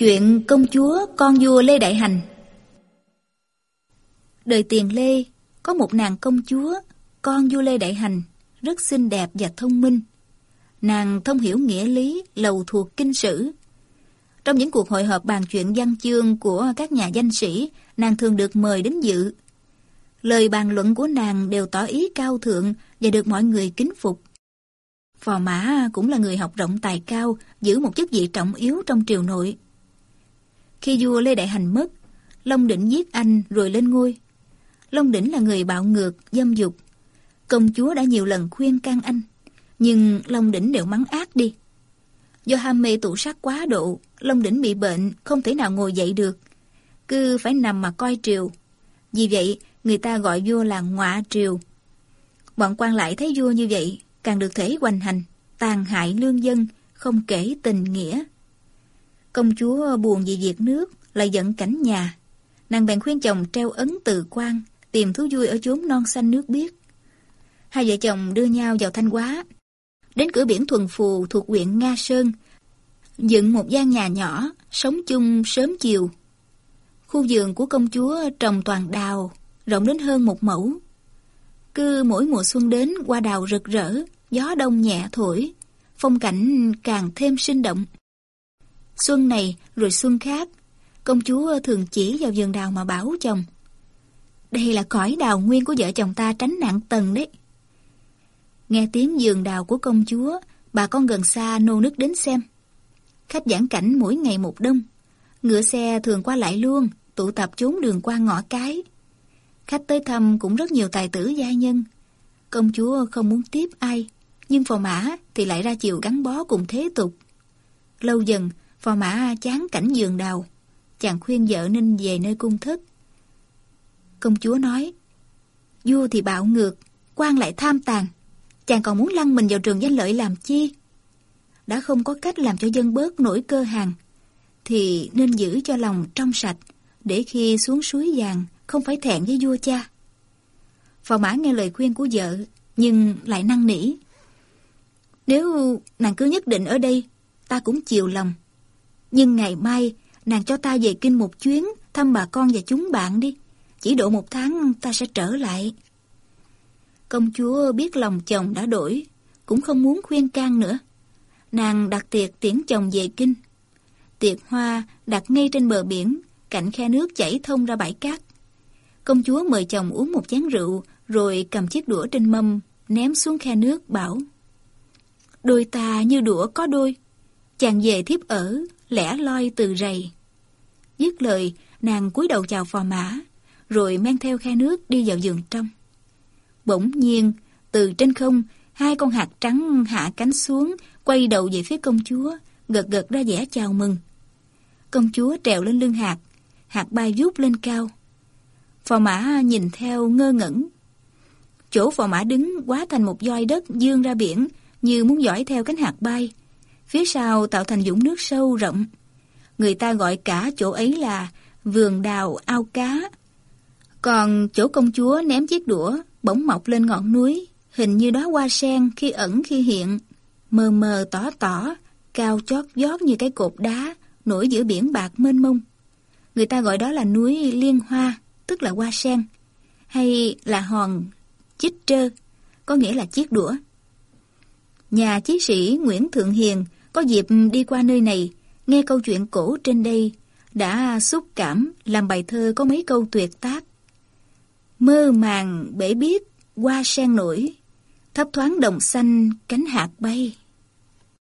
Chuyện công chúa con vua Lê Đại Hành Đời tiền Lê có một nàng công chúa, con vua Lê Đại Hành, rất xinh đẹp và thông minh. Nàng thông hiểu nghĩa lý, lầu thuộc kinh sử. Trong những cuộc hội họp bàn chuyện văn chương của các nhà danh sĩ, nàng thường được mời đến dự. Lời bàn luận của nàng đều tỏ ý cao thượng và được mọi người kính phục. Phò Mã cũng là người học rộng tài cao, giữ một chức vị trọng yếu trong triều nội. Khi vua Lê Đại Hành mất, Long Đỉnh giết anh rồi lên ngôi. Long Đỉnh là người bạo ngược, dâm dục. Công chúa đã nhiều lần khuyên can anh, nhưng Long Đỉnh đều mắng ác đi. Do ham mê tụ sát quá độ, Long Đỉnh bị bệnh, không thể nào ngồi dậy được. Cứ phải nằm mà coi triều. Vì vậy, người ta gọi vua là ngọa triều. Bọn quan lại thấy vua như vậy, càng được thể hoành hành, tàn hại lương dân, không kể tình nghĩa. Công chúa buồn vì việc nước, lại giận cảnh nhà. Nàng bèn khuyên chồng treo ấn từ quan, tìm thú vui ở chốn non xanh nước biếc. Hai vợ chồng đưa nhau vào Thanh Hóa. Đến cửa biển Thuần Phù thuộc huyện Nga Sơn, dựng một gian nhà nhỏ, sống chung sớm chiều. Khu vườn của công chúa trồng toàn đào, rộng đến hơn một mẫu. Cứ mỗi mùa xuân đến, qua đào rực rỡ, gió đông nhẹ thổi, phong cảnh càng thêm sinh động. Xuân này rồi xuân khác, công chúa thường chỉ vào vườn đào mà bảo chồng. Đây là cõi đào nguyên của vợ chồng ta tránh nạn tần đấy. Nghe tiếng vườn đào của công chúa, bà con gần xa nô nức đến xem. Khách giảng cảnh mỗi ngày một đông. Ngựa xe thường qua lại luôn, tụ tập trốn đường qua ngõ cái. Khách tới thăm cũng rất nhiều tài tử gia nhân. Công chúa không muốn tiếp ai, nhưng phò mã thì lại ra chiều gắn bó cùng thế tục. Lâu dần, phò mã chán cảnh giường đào. Chàng khuyên vợ nên về nơi cung thất. Công chúa nói, vua thì bạo ngược, quan lại tham tàn. Chàng còn muốn lăn mình vào trường danh lợi làm chi? Đã không có cách làm cho dân bớt nổi cơ hàng, thì nên giữ cho lòng trong sạch, để khi xuống suối vàng không phải thẹn với vua cha. Phò mã nghe lời khuyên của vợ, nhưng lại năn nỉ. Nếu nàng cứ nhất định ở đây, ta cũng chiều lòng. Nhưng ngày mai, nàng cho ta về kinh một chuyến, thăm bà con và chúng bạn đi. Chỉ độ một tháng ta sẽ trở lại. Công chúa biết lòng chồng đã đổi, cũng không muốn khuyên can nữa. Nàng đặt tiệc tiễn chồng về kinh. Tiệc hoa đặt ngay trên bờ biển, cạnh khe nước chảy thông ra bãi cát. Công chúa mời chồng uống một chén rượu, rồi cầm chiếc đũa trên mâm, ném xuống khe nước, bảo. Đôi ta như đũa có đôi, chàng về thiếp ở, lẻ loi từ rầy. Dứt lời, nàng cúi đầu chào phò mã, rồi men theo khe nước đi vào giường trong. Bỗng nhiên, từ trên không, hai con hạt trắng hạ cánh xuống, quay đầu về phía công chúa, gật gật ra vẻ chào mừng. Công chúa trèo lên lưng hạt, hạt bay vút lên cao. Phò mã nhìn theo ngơ ngẩn. Chỗ phò mã đứng quá thành một doi đất dương ra biển, như muốn dõi theo cánh hạt bay. Phía sau tạo thành dũng nước sâu rộng. Người ta gọi cả chỗ ấy là vườn đào ao cá. Còn chỗ công chúa ném chiếc đũa bỗng mọc lên ngọn núi, hình như đó hoa sen khi ẩn khi hiện, mờ mờ tỏ tỏ, cao chót vót như cái cột đá, nổi giữa biển bạc mênh mông. Người ta gọi đó là núi Liên Hoa, tức là hoa sen, hay là hòn chích trơ, có nghĩa là chiếc đũa. Nhà chí sĩ Nguyễn Thượng Hiền có dịp đi qua nơi này, nghe câu chuyện cổ trên đây, đã xúc cảm làm bài thơ có mấy câu tuyệt tác. Mơ màng bể biết, hoa sen nổi, thấp thoáng đồng xanh cánh hạt bay.